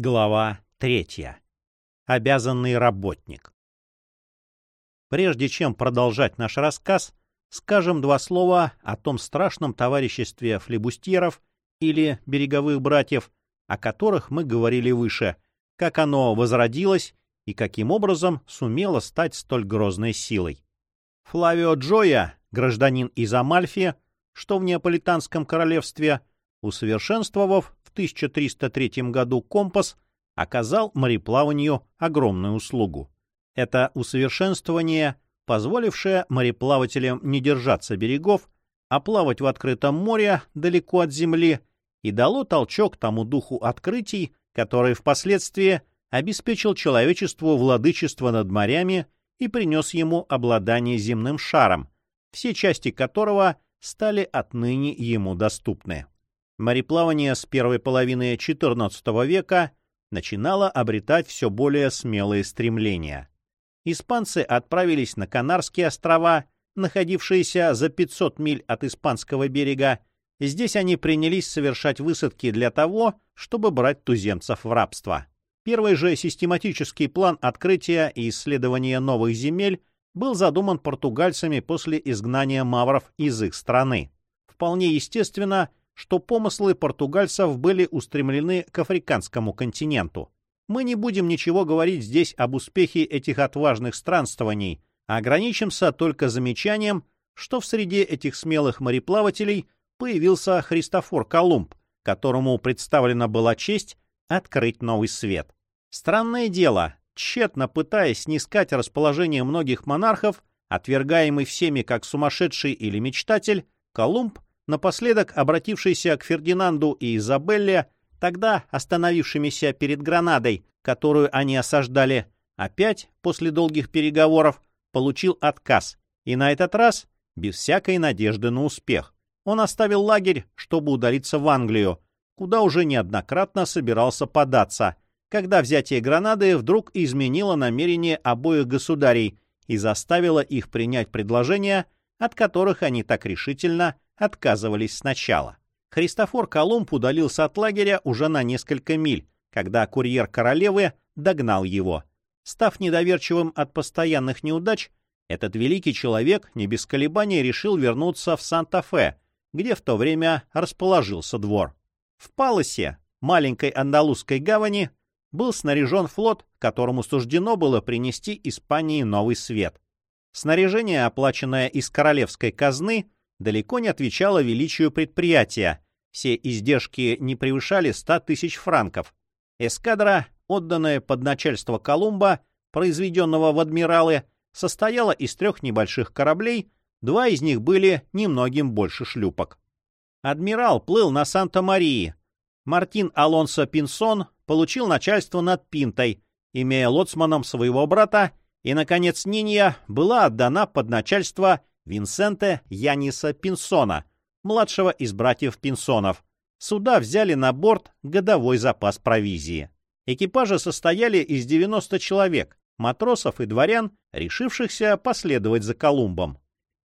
Глава третья. Обязанный работник. Прежде чем продолжать наш рассказ, скажем два слова о том страшном товариществе флебустьеров или береговых братьев, о которых мы говорили выше, как оно возродилось и каким образом сумело стать столь грозной силой. Флавио Джоя, гражданин из Амальфи, что в Неаполитанском королевстве, усовершенствовав в 1303 году компас оказал мореплаванию огромную услугу. Это усовершенствование, позволившее мореплавателям не держаться берегов, а плавать в открытом море далеко от земли, и дало толчок тому духу открытий, который впоследствии обеспечил человечеству владычество над морями и принес ему обладание земным шаром, все части которого стали отныне ему доступны. Мореплавание с первой половины XIV века начинало обретать все более смелые стремления. Испанцы отправились на Канарские острова, находившиеся за 500 миль от испанского берега. Здесь они принялись совершать высадки для того, чтобы брать туземцев в рабство. Первый же систематический план открытия и исследования новых земель был задуман португальцами после изгнания мавров из их страны. Вполне естественно, что помыслы португальцев были устремлены к африканскому континенту. Мы не будем ничего говорить здесь об успехе этих отважных странствований, а ограничимся только замечанием, что в среде этих смелых мореплавателей появился Христофор Колумб, которому представлена была честь открыть новый свет. Странное дело, тщетно пытаясь снискать расположение многих монархов, отвергаемый всеми как сумасшедший или мечтатель, Колумб напоследок обратившийся к Фердинанду и Изабелле, тогда остановившимися перед Гранадой, которую они осаждали, опять, после долгих переговоров, получил отказ, и на этот раз без всякой надежды на успех. Он оставил лагерь, чтобы удалиться в Англию, куда уже неоднократно собирался податься, когда взятие Гранады вдруг изменило намерение обоих государей и заставило их принять предложения, от которых они так решительно отказывались сначала. Христофор Колумб удалился от лагеря уже на несколько миль, когда курьер королевы догнал его. Став недоверчивым от постоянных неудач, этот великий человек не без колебаний решил вернуться в Санта-Фе, где в то время расположился двор. В Палосе, маленькой андалузской гавани, был снаряжен флот, которому суждено было принести Испании новый свет. Снаряжение, оплаченное из королевской казны, далеко не отвечало величию предприятия. Все издержки не превышали 100 тысяч франков. Эскадра, отданная под начальство Колумба, произведенного в адмиралы, состояла из трех небольших кораблей, два из них были немногим больше шлюпок. Адмирал плыл на Санта-Марии. Мартин Алонсо Пинсон получил начальство над Пинтой, имея лоцманом своего брата, и, наконец, Нинья была отдана под начальство Винсенте Яниса Пинсона, младшего из братьев Пинсонов. Суда взяли на борт годовой запас провизии. Экипажи состояли из 90 человек, матросов и дворян, решившихся последовать за Колумбом.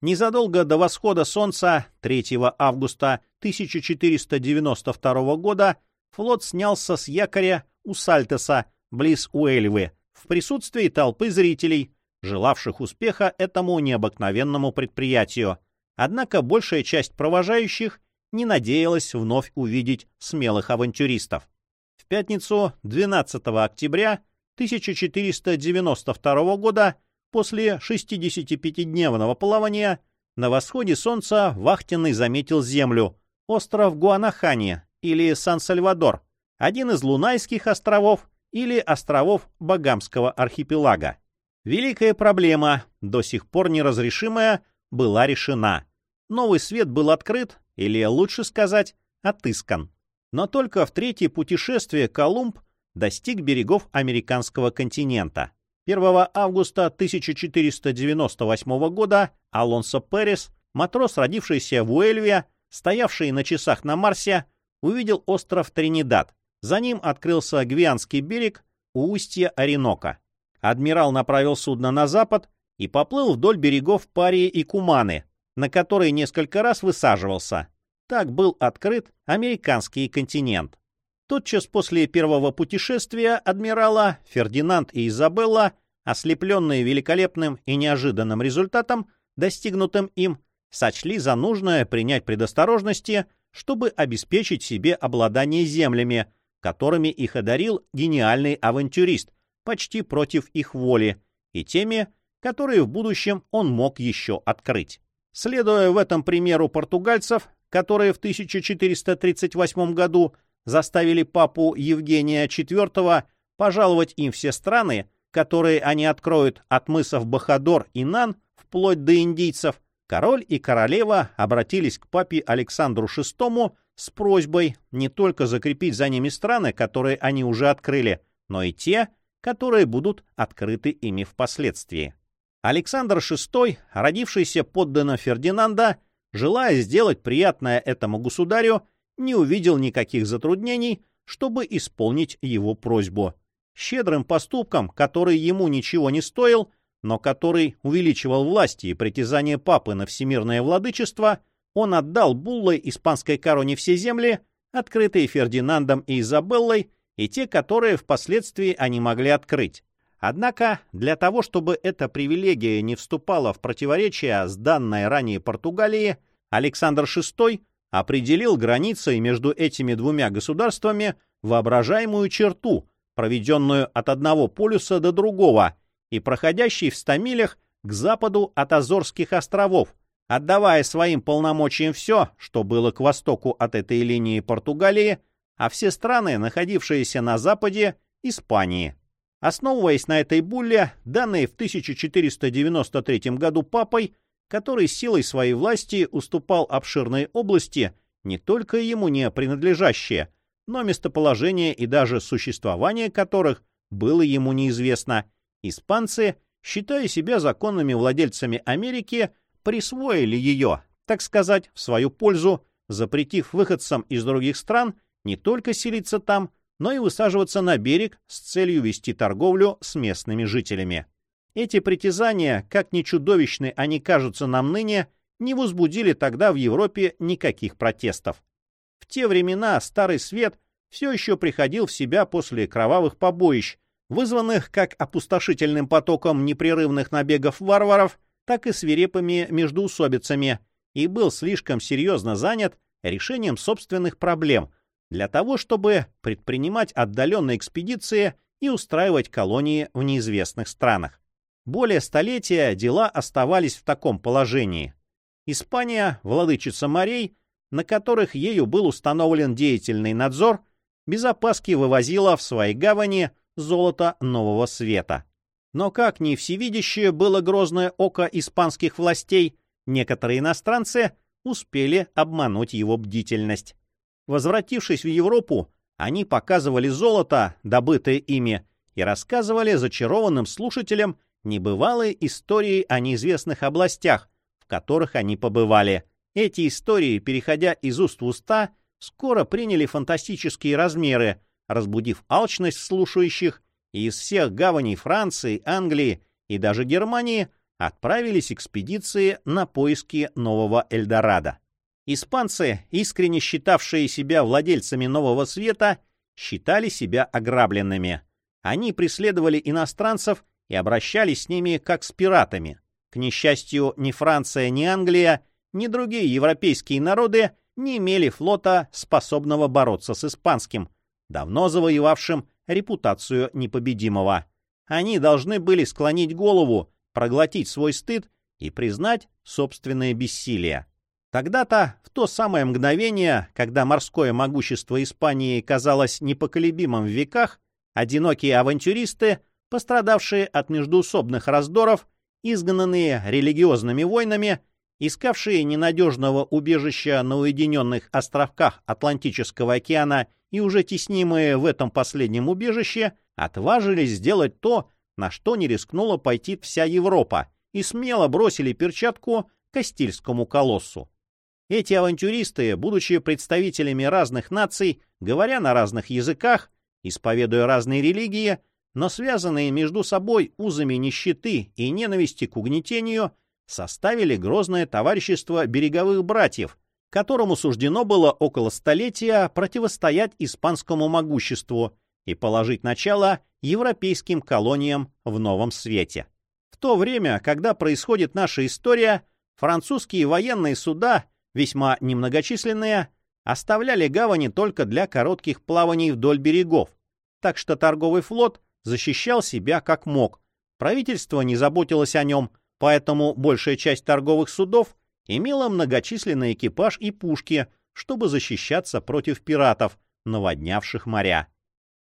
Незадолго до восхода солнца 3 августа 1492 года флот снялся с якоря у Сальтеса, близ Уэльвы, в присутствии толпы зрителей, желавших успеха этому необыкновенному предприятию. Однако большая часть провожающих не надеялась вновь увидеть смелых авантюристов. В пятницу 12 октября 1492 года после 65-дневного плавания на восходе солнца вахтенный заметил землю, остров Гуанахани или Сан-Сальвадор, один из Лунайских островов или островов Багамского архипелага. Великая проблема, до сих пор неразрешимая, была решена. Новый свет был открыт, или, лучше сказать, отыскан. Но только в третье путешествие Колумб достиг берегов американского континента. 1 августа 1498 года Алонсо Перес, матрос, родившийся в Уэльве, стоявший на часах на Марсе, увидел остров Тринидад. За ним открылся Гвианский берег у устья Оренока. Адмирал направил судно на запад и поплыл вдоль берегов Парии и Куманы, на которые несколько раз высаживался. Так был открыт американский континент. Тотчас после первого путешествия адмирала Фердинанд и Изабелла, ослепленные великолепным и неожиданным результатом, достигнутым им, сочли за нужное принять предосторожности, чтобы обеспечить себе обладание землями, которыми их одарил гениальный авантюрист, почти против их воли, и теми, которые в будущем он мог еще открыть. Следуя в этом примеру португальцев, которые в 1438 году заставили папу Евгения IV пожаловать им все страны, которые они откроют от мысов Бахадор и Нан вплоть до индийцев, король и королева обратились к папе Александру VI с просьбой не только закрепить за ними страны, которые они уже открыли, но и те, которые будут открыты ими впоследствии. Александр VI, родившийся подданно Фердинанда, желая сделать приятное этому государю, не увидел никаких затруднений, чтобы исполнить его просьбу. Щедрым поступком, который ему ничего не стоил, но который увеличивал власти и притязание папы на всемирное владычество, он отдал буллой испанской короне все земли, открытые Фердинандом и Изабеллой, и те, которые впоследствии они могли открыть. Однако для того, чтобы эта привилегия не вступала в противоречие с данной ранее Португалии, Александр VI определил границей между этими двумя государствами воображаемую черту, проведенную от одного полюса до другого и проходящей в 100 милях к западу от Азорских островов, отдавая своим полномочиям все, что было к востоку от этой линии Португалии, а все страны, находившиеся на западе, Испании. Основываясь на этой булле, данной в 1493 году папой, который силой своей власти уступал обширные области, не только ему не принадлежащие, но местоположение и даже существование которых было ему неизвестно, испанцы, считая себя законными владельцами Америки, присвоили ее, так сказать, в свою пользу, запретив выходцам из других стран не только селиться там, но и высаживаться на берег с целью вести торговлю с местными жителями. Эти притязания, как ни чудовищны они кажутся нам ныне, не возбудили тогда в Европе никаких протестов. В те времена Старый Свет все еще приходил в себя после кровавых побоищ, вызванных как опустошительным потоком непрерывных набегов варваров, так и свирепыми междуусобицами, и был слишком серьезно занят решением собственных проблем, для того, чтобы предпринимать отдаленные экспедиции и устраивать колонии в неизвестных странах. Более столетия дела оставались в таком положении. Испания, владычица морей, на которых ею был установлен деятельный надзор, без опаски вывозила в свои гавани золото нового света. Но как ни всевидящее было грозное око испанских властей, некоторые иностранцы успели обмануть его бдительность. Возвратившись в Европу, они показывали золото, добытое ими, и рассказывали зачарованным слушателям небывалые истории о неизвестных областях, в которых они побывали. Эти истории, переходя из уст в уста, скоро приняли фантастические размеры, разбудив алчность слушающих, и из всех гаваней Франции, Англии и даже Германии отправились экспедиции на поиски нового Эльдорадо. Испанцы, искренне считавшие себя владельцами Нового Света, считали себя ограбленными. Они преследовали иностранцев и обращались с ними как с пиратами. К несчастью, ни Франция, ни Англия, ни другие европейские народы не имели флота, способного бороться с испанским, давно завоевавшим репутацию непобедимого. Они должны были склонить голову, проглотить свой стыд и признать собственное бессилие. Тогда-то, в то самое мгновение, когда морское могущество Испании казалось непоколебимым в веках, одинокие авантюристы, пострадавшие от междуусобных раздоров, изгнанные религиозными войнами, искавшие ненадежного убежища на уединенных островках Атлантического океана и уже теснимые в этом последнем убежище, отважились сделать то, на что не рискнула пойти вся Европа, и смело бросили перчатку Кастильскому колоссу. Эти авантюристы, будучи представителями разных наций, говоря на разных языках, исповедуя разные религии, но связанные между собой узами нищеты и ненависти к угнетению, составили грозное товарищество береговых братьев, которому суждено было около столетия противостоять испанскому могуществу и положить начало европейским колониям в новом свете. В то время, когда происходит наша история, французские военные суда, весьма немногочисленные, оставляли гавани только для коротких плаваний вдоль берегов, так что торговый флот защищал себя как мог. Правительство не заботилось о нем, поэтому большая часть торговых судов имела многочисленный экипаж и пушки, чтобы защищаться против пиратов, наводнявших моря.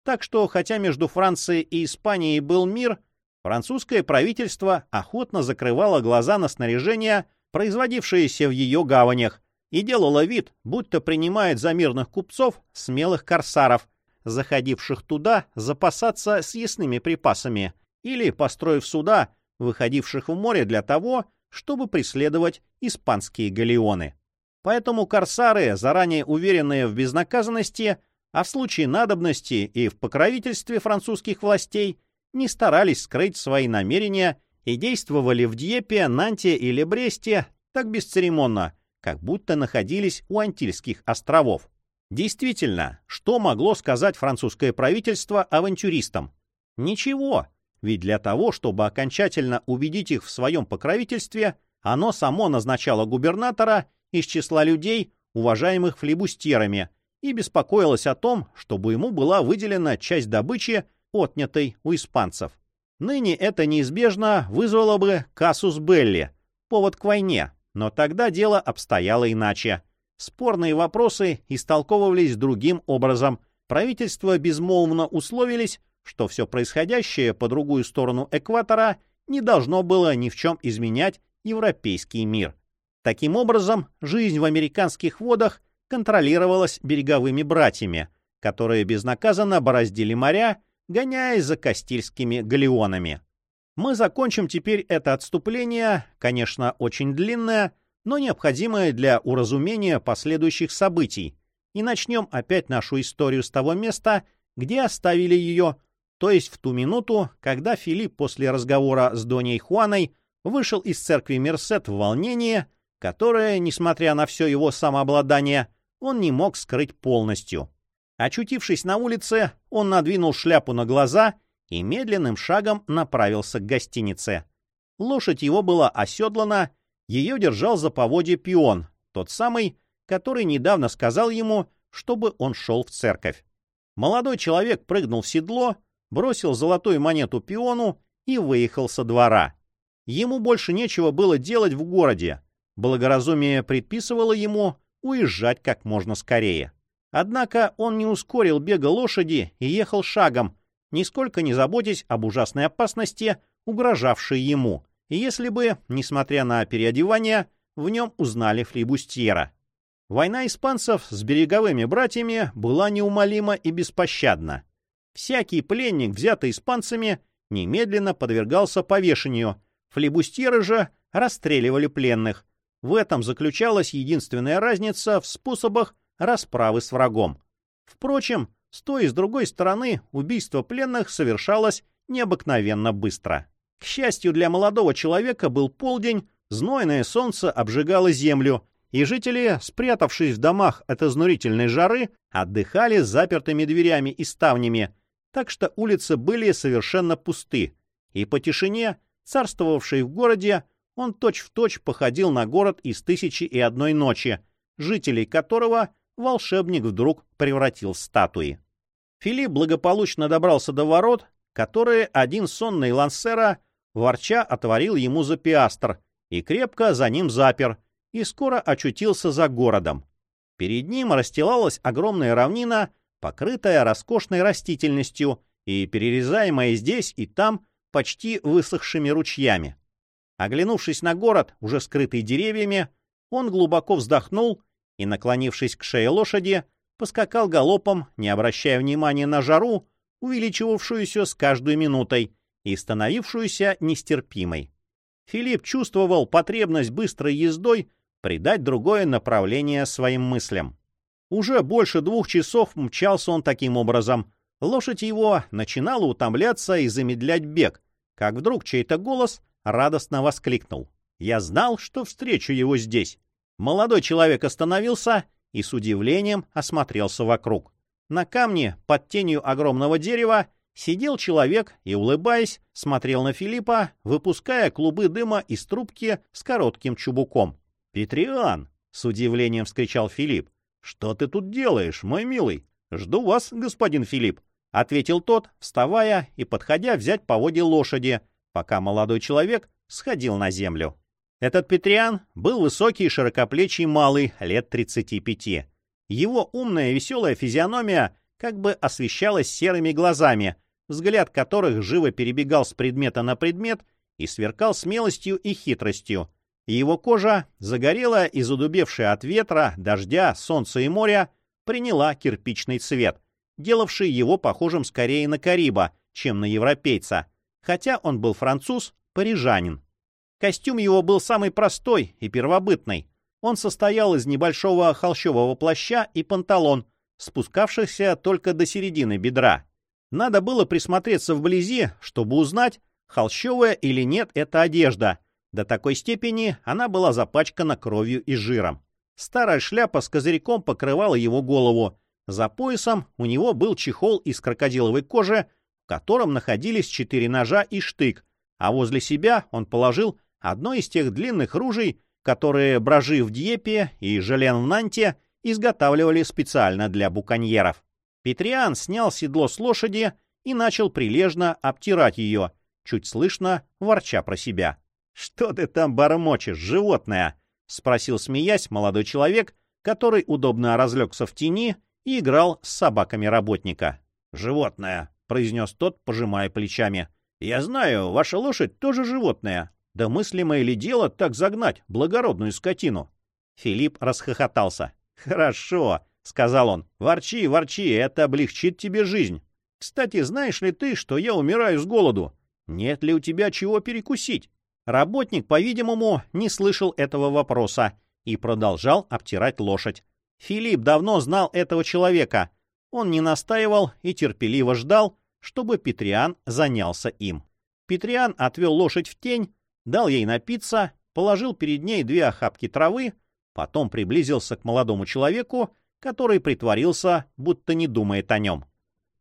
Так что, хотя между Францией и Испанией был мир, французское правительство охотно закрывало глаза на снаряжение, производившееся в ее гаванях, и делало вид, будто принимает за мирных купцов смелых корсаров, заходивших туда запасаться съестными припасами, или, построив суда, выходивших в море для того, чтобы преследовать испанские галеоны. Поэтому корсары, заранее уверенные в безнаказанности, а в случае надобности и в покровительстве французских властей, не старались скрыть свои намерения и действовали в Дьепе, Нанте или Бресте так бесцеремонно, как будто находились у Антильских островов. Действительно, что могло сказать французское правительство авантюристам? Ничего, ведь для того, чтобы окончательно убедить их в своем покровительстве, оно само назначало губернатора из числа людей, уважаемых флибустерами, и беспокоилось о том, чтобы ему была выделена часть добычи, отнятой у испанцев. Ныне это неизбежно вызвало бы кассус белли, повод к войне, но тогда дело обстояло иначе. Спорные вопросы истолковывались другим образом. Правительства безмолвно условились, что все происходящее по другую сторону экватора не должно было ни в чем изменять европейский мир. Таким образом, жизнь в американских водах контролировалась береговыми братьями, которые безнаказанно бороздили моря, гоняясь за кастильскими галеонами. Мы закончим теперь это отступление, конечно, очень длинное, но необходимое для уразумения последующих событий, и начнем опять нашу историю с того места, где оставили ее то есть в ту минуту, когда Филипп после разговора с Доней Хуаной вышел из церкви Мерсет в волнение, которое, несмотря на все его самообладание, он не мог скрыть полностью. Очутившись на улице, он надвинул шляпу на глаза и медленным шагом направился к гостинице. Лошадь его была оседлана, ее держал за поводье пион, тот самый, который недавно сказал ему, чтобы он шел в церковь. Молодой человек прыгнул в седло, бросил золотую монету пиону и выехал со двора. Ему больше нечего было делать в городе. Благоразумие предписывало ему уезжать как можно скорее. Однако он не ускорил бега лошади и ехал шагом, нисколько не заботясь об ужасной опасности, угрожавшей ему, если бы, несмотря на переодевание, в нем узнали флибустьера. Война испанцев с береговыми братьями была неумолима и беспощадна. Всякий пленник, взятый испанцами, немедленно подвергался повешению. Флебустьеры же расстреливали пленных. В этом заключалась единственная разница в способах расправы с врагом. Впрочем, с той и с другой стороны убийство пленных совершалось необыкновенно быстро. К счастью для молодого человека был полдень, знойное солнце обжигало землю, и жители, спрятавшись в домах от изнурительной жары, отдыхали с запертыми дверями и ставнями, так что улицы были совершенно пусты, и по тишине, царствовавшей в городе, он точь-в-точь точь походил на город из «Тысячи и одной ночи», жителей которого волшебник вдруг превратил в статуи. Филипп благополучно добрался до ворот, которые один сонный лансера ворча отворил ему за пиастр и крепко за ним запер, и скоро очутился за городом. Перед ним расстилалась огромная равнина покрытая роскошной растительностью и перерезаемая здесь и там почти высохшими ручьями. Оглянувшись на город, уже скрытый деревьями, он глубоко вздохнул и, наклонившись к шее лошади, поскакал галопом, не обращая внимания на жару, увеличивавшуюся с каждой минутой и становившуюся нестерпимой. Филипп чувствовал потребность быстрой ездой придать другое направление своим мыслям. Уже больше двух часов мчался он таким образом. Лошадь его начинала утомляться и замедлять бег, как вдруг чей-то голос радостно воскликнул. «Я знал, что встречу его здесь». Молодой человек остановился и с удивлением осмотрелся вокруг. На камне под тенью огромного дерева сидел человек и, улыбаясь, смотрел на Филиппа, выпуская клубы дыма из трубки с коротким чубуком. «Петриан!» — с удивлением вскричал Филипп. «Что ты тут делаешь, мой милый? Жду вас, господин Филипп», — ответил тот, вставая и подходя взять поводья лошади, пока молодой человек сходил на землю. Этот Петриан был высокий широкоплечий малый, лет 35. Его умная веселая физиономия как бы освещалась серыми глазами, взгляд которых живо перебегал с предмета на предмет и сверкал смелостью и хитростью. Его кожа, загорелая и задубевшая от ветра, дождя, солнца и моря, приняла кирпичный цвет, делавший его похожим скорее на Кариба, чем на европейца, хотя он был француз, парижанин. Костюм его был самый простой и первобытный. Он состоял из небольшого холщового плаща и панталон, спускавшихся только до середины бедра. Надо было присмотреться вблизи, чтобы узнать, холщовая или нет эта одежда. До такой степени она была запачкана кровью и жиром. Старая шляпа с козырьком покрывала его голову. За поясом у него был чехол из крокодиловой кожи, в котором находились четыре ножа и штык, а возле себя он положил одно из тех длинных ружей, которые бражи в Дьепе и Желен в Нанте изготавливали специально для буконьеров. Петриан снял седло с лошади и начал прилежно обтирать ее, чуть слышно ворча про себя. «Что ты там бормочешь, животное?» — спросил, смеясь, молодой человек, который удобно разлегся в тени и играл с собаками работника. «Животное», — произнес тот, пожимая плечами. «Я знаю, ваша лошадь тоже животное. Да мыслимое ли дело так загнать благородную скотину?» Филипп расхохотался. «Хорошо», — сказал он. «Ворчи, ворчи, это облегчит тебе жизнь. Кстати, знаешь ли ты, что я умираю с голоду? Нет ли у тебя чего перекусить?» Работник, по-видимому, не слышал этого вопроса и продолжал обтирать лошадь. Филипп давно знал этого человека. Он не настаивал и терпеливо ждал, чтобы Петриан занялся им. Петриан отвел лошадь в тень, дал ей напиться, положил перед ней две охапки травы, потом приблизился к молодому человеку который притворился, будто не думает о нем.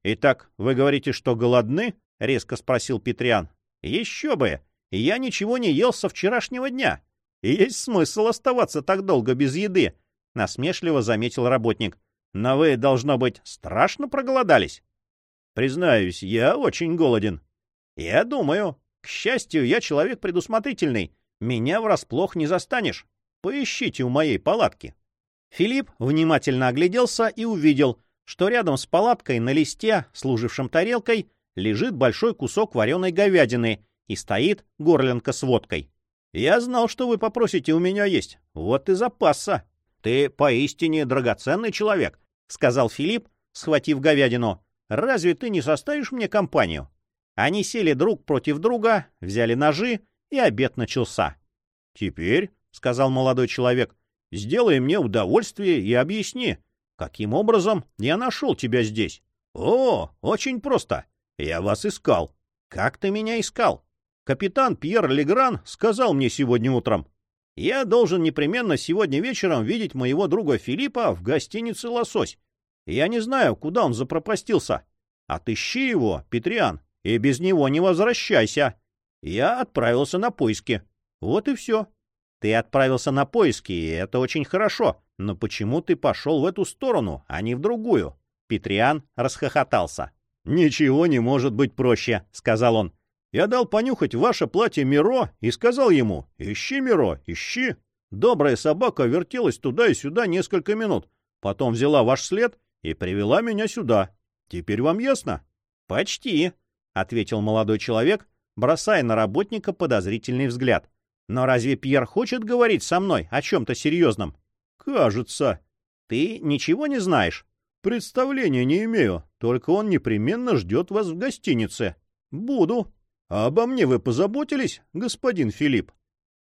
«Итак, вы говорите, что голодны?» — резко спросил Петриан. «Еще бы! Я ничего не ел со вчерашнего дня. Есть смысл оставаться так долго без еды», — насмешливо заметил работник. «Но вы, должно быть, страшно проголодались?» «Признаюсь, я очень голоден». «Я думаю. К счастью, я человек предусмотрительный. Меня врасплох не застанешь. Поищите у моей палатки». Филипп внимательно огляделся и увидел, что рядом с палаткой на листе, служившем тарелкой, лежит большой кусок вареной говядины и стоит горлянка с водкой. «Я знал, что вы попросите у меня есть. Вот и запаса. Ты поистине драгоценный человек», — сказал Филипп, схватив говядину. «Разве ты не составишь мне компанию?» Они сели друг против друга, взяли ножи, и обед начался. «Теперь», — сказал молодой человек, Сделай мне удовольствие и объясни, каким образом я нашел тебя здесь. О, очень просто. Я вас искал. Как ты меня искал? Капитан Пьер Легран сказал мне сегодня утром. Я должен непременно сегодня вечером видеть моего друга Филиппа в гостинице «Лосось». Я не знаю, куда он запропастился. Отыщи его, Петриан, и без него не возвращайся. Я отправился на поиски. Вот и все. Ты отправился на поиски, и это очень хорошо. Но почему ты пошел в эту сторону, а не в другую? Петриан расхохотался. «Ничего не может быть проще», — сказал он. «Я дал понюхать ваше платье Миро и сказал ему, ищи, Миро, ищи». Добрая собака вертелась туда и сюда несколько минут, потом взяла ваш след и привела меня сюда. Теперь вам ясно? — Почти, — ответил молодой человек, бросая на работника подозрительный взгляд. Но разве Пьер хочет говорить со мной о чем-то серьезном? Кажется. Ты ничего не знаешь? Представления не имею, только он непременно ждет вас в гостинице. Буду. А обо мне вы позаботились, господин Филипп?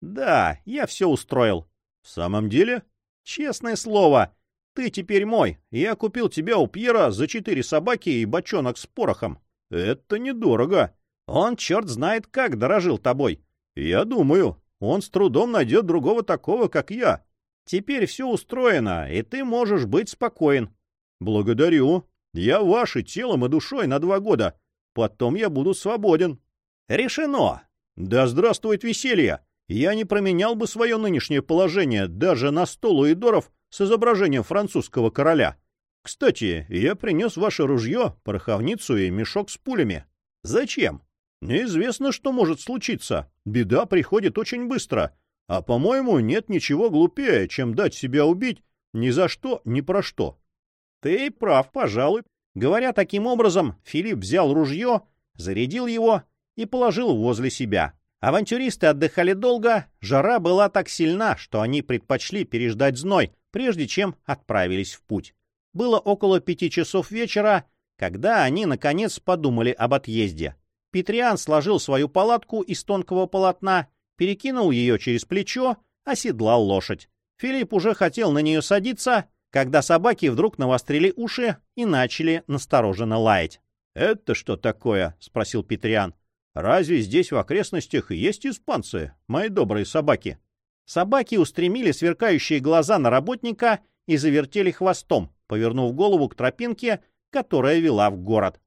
Да, я все устроил. В самом деле? Честное слово. Ты теперь мой. Я купил тебя у Пьера за четыре собаки и бочонок с порохом. Это недорого. Он черт знает как дорожил тобой. Я думаю, он с трудом найдет другого такого, как я. Теперь все устроено, и ты можешь быть спокоен. — Благодарю. Я ваше телом и душой на два года. Потом я буду свободен. — Решено. — Да здравствует веселье! Я не променял бы свое нынешнее положение даже на стол уидоров с изображением французского короля. Кстати, я принес ваше ружье, пороховницу и мешок с пулями. Зачем? Неизвестно, что может случиться. Беда приходит очень быстро. А, по-моему, нет ничего глупее, чем дать себя убить ни за что, ни про что. Ты прав, пожалуй. Говоря таким образом, Филипп взял ружье, зарядил его и положил возле себя. Авантюристы отдыхали долго, жара была так сильна, что они предпочли переждать зной, прежде чем отправились в путь. Было около пяти часов вечера, когда они, наконец, подумали об отъезде. Петриан сложил свою палатку из тонкого полотна, перекинул ее через плечо, оседлал лошадь. Филипп уже хотел на нее садиться, когда собаки вдруг навострили уши и начали настороженно лаять. — Это что такое? — спросил Петриан. — Разве здесь в окрестностях есть испанцы, мои добрые собаки? Собаки устремили сверкающие глаза на работника и завертели хвостом, повернув голову к тропинке, которая вела в город.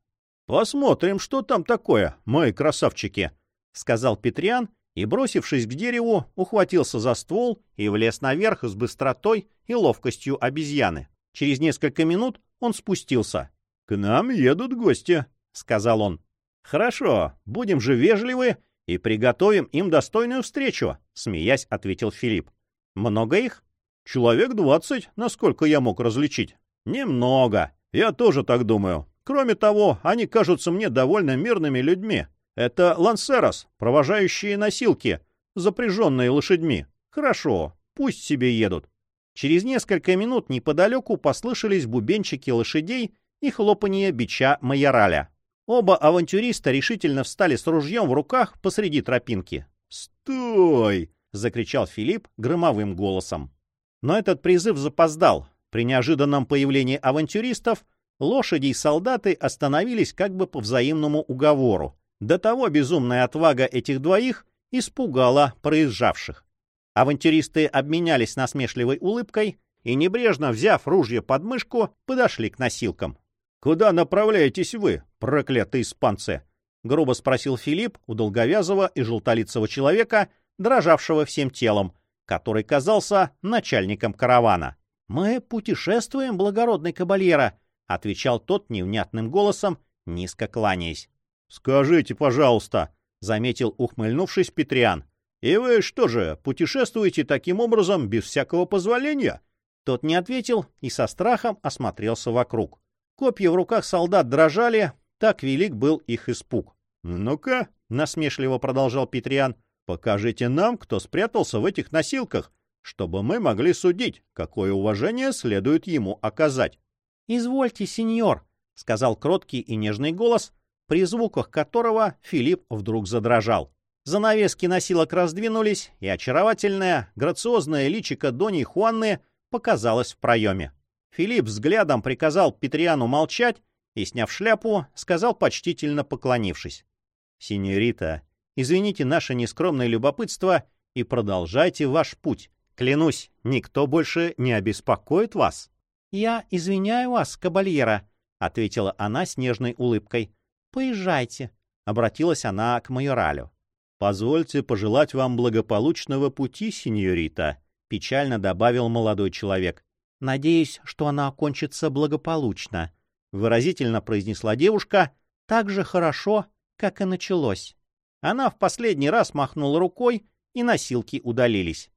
«Посмотрим, что там такое, мои красавчики», — сказал Петриан и, бросившись к дереву, ухватился за ствол и влез наверх с быстротой и ловкостью обезьяны. Через несколько минут он спустился. «К нам едут гости», — сказал он. «Хорошо, будем же вежливы и приготовим им достойную встречу», — смеясь ответил Филипп. «Много их?» «Человек двадцать, насколько я мог различить». «Немного. Я тоже так думаю. Кроме того, они кажутся мне довольно мирными людьми. Это лансерос, провожающие носилки, запряженные лошадьми. Хорошо, пусть себе едут. Через несколько минут неподалеку послышались бубенчики лошадей и хлопанье бича майораля. Оба авантюриста решительно встали с ружьем в руках посреди тропинки. «Стой!» — закричал Филипп громовым голосом. Но этот призыв запоздал. При неожиданном появлении авантюристов лошади и солдаты остановились как бы по взаимному уговору. До того безумная отвага этих двоих испугала проезжавших. Авантюристы обменялись насмешливой улыбкой и, небрежно взяв ружье под мышку, подошли к носилкам. — Куда направляетесь вы, проклятые испанцы? — грубо спросил Филипп у долговязого и желтолицего человека, дрожавшего всем телом, который казался начальником каравана. — Мы путешествуем, благородный кабальера, — отвечал тот невнятным голосом, низко кланяясь. — Скажите, пожалуйста, — заметил, ухмыльнувшись, Петриан. — И вы что же, путешествуете таким образом без всякого позволения? Тот не ответил и со страхом осмотрелся вокруг. Копья в руках солдат дрожали, так велик был их испуг. — Ну-ка, — насмешливо продолжал Петриан, — покажите нам, кто спрятался в этих носилках, чтобы мы могли судить, какое уважение следует ему оказать. «Извольте, сеньор», — сказал кроткий и нежный голос, при звуках которого Филипп вдруг задрожал. Занавески носилок раздвинулись, и очаровательная, грациозная личико Дони Хуанны показалась в проеме. Филипп взглядом приказал Петриану молчать и, сняв шляпу, сказал почтительно поклонившись. «Синьорита, извините наше нескромное любопытство и продолжайте ваш путь. Клянусь, никто больше не обеспокоит вас». «Я извиняю вас, кабальера», — ответила она с нежной улыбкой. «Поезжайте», — обратилась она к майоралю. «Позвольте пожелать вам благополучного пути, сеньорита», — печально добавил молодой человек. «Надеюсь, что она окончится благополучно», — выразительно произнесла девушка, — «так же хорошо, как и началось». Она в последний раз махнула рукой, и носилки удалились.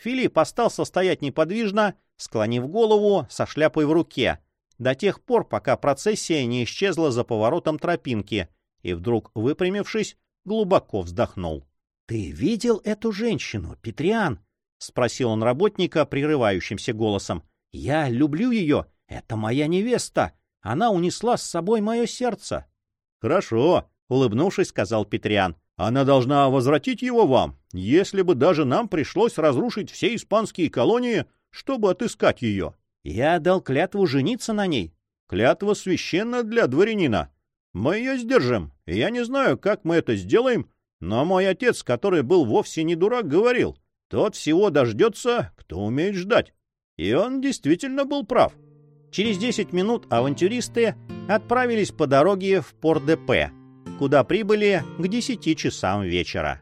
Филипп остался стоять неподвижно, склонив голову со шляпой в руке, до тех пор, пока процессия не исчезла за поворотом тропинки, и вдруг, выпрямившись, глубоко вздохнул. — Ты видел эту женщину, Петриан? — спросил он работника прерывающимся голосом. — Я люблю ее. Это моя невеста. Она унесла с собой мое сердце. — Хорошо, — улыбнувшись, сказал Петриан. Она должна возвратить его вам, если бы даже нам пришлось разрушить все испанские колонии, чтобы отыскать ее. Я дал клятву жениться на ней. Клятва священна для дворянина. Мы ее сдержим. Я не знаю, как мы это сделаем, но мой отец, который был вовсе не дурак, говорил, Тот всего дождется, кто умеет ждать. И он действительно был прав. Через 10 минут авантюристы отправились по дороге в Пор-ДП, куда прибыли к 10 часам вечера.